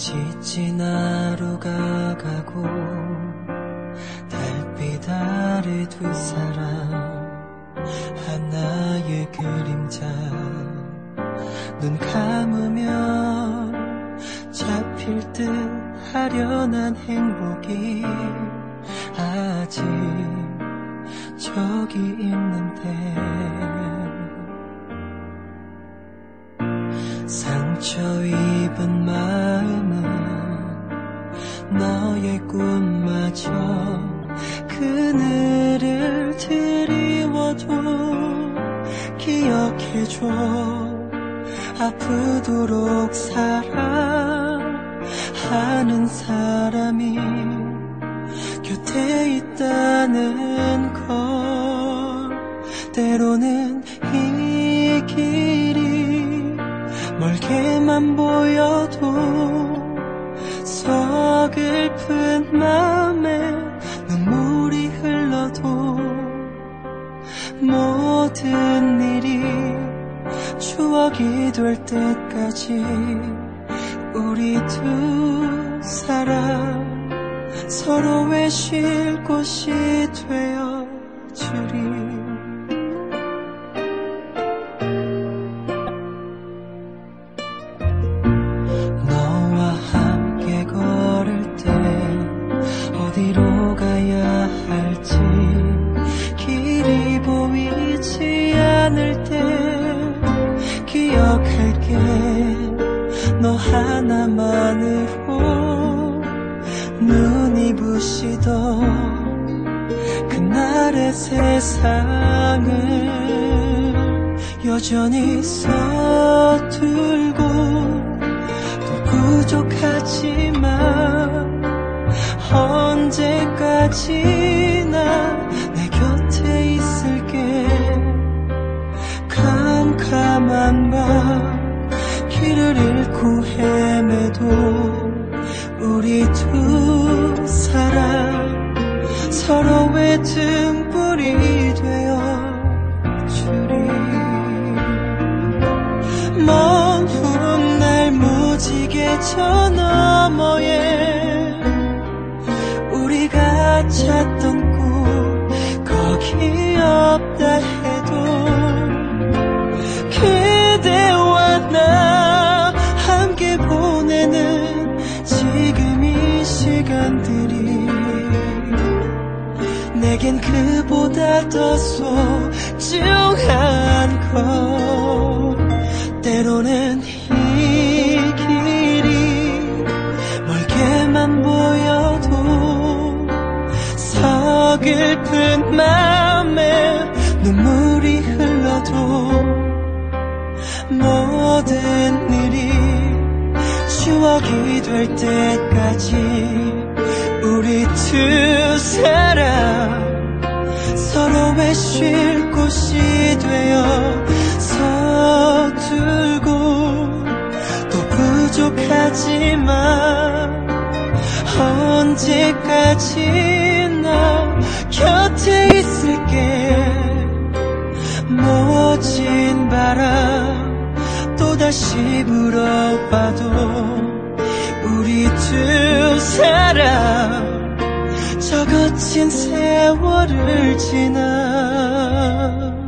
지친 하루가 가고 달빛 아래 두 사람 하나의 그림자 눈 감으면 잡힐 듯 아련한 행복이 아직 저기 있는데 상처 입은 마 꿈마저 그늘을 드리워도 기억해줘. 아프도록 사랑하는 사람이 곁에 있다는 걸 때로는 이 길이 멀게만 보여도 서글픈 마음에 눈물이 흘러도 모든 일이 추억이 될 때까지 우리 두 사람 서로의 쉴 곳이 되어 주리 가야 할지. 길이 보이지 않을 때 기억할게. 너 하나만으로 눈이 부시던 그날의 세상을 여전히 서툴고 또 부족하지만 언제까지나 내 곁에 있을게? 캄캄한 밤 길을 잃고 헤매도 우리 두 사람 서로의 등불이 되어 주리. 먼 훗 날 무지개 저 너머에 찾던 꿈 거기 없다 해도 그대와 나 함께 보내는 지금 이 시간들이 내겐 그보다 더 소중한 것. 때로는 추억이 될 때까지 우리 두 사람 서로의 쉴 곳이 되어 서툴고 또 부족하지만 언제까지나 곁에 있을게. 모진 바람. 또 다시 물어봐도 우리 두 사람 저 거친 세월을 지나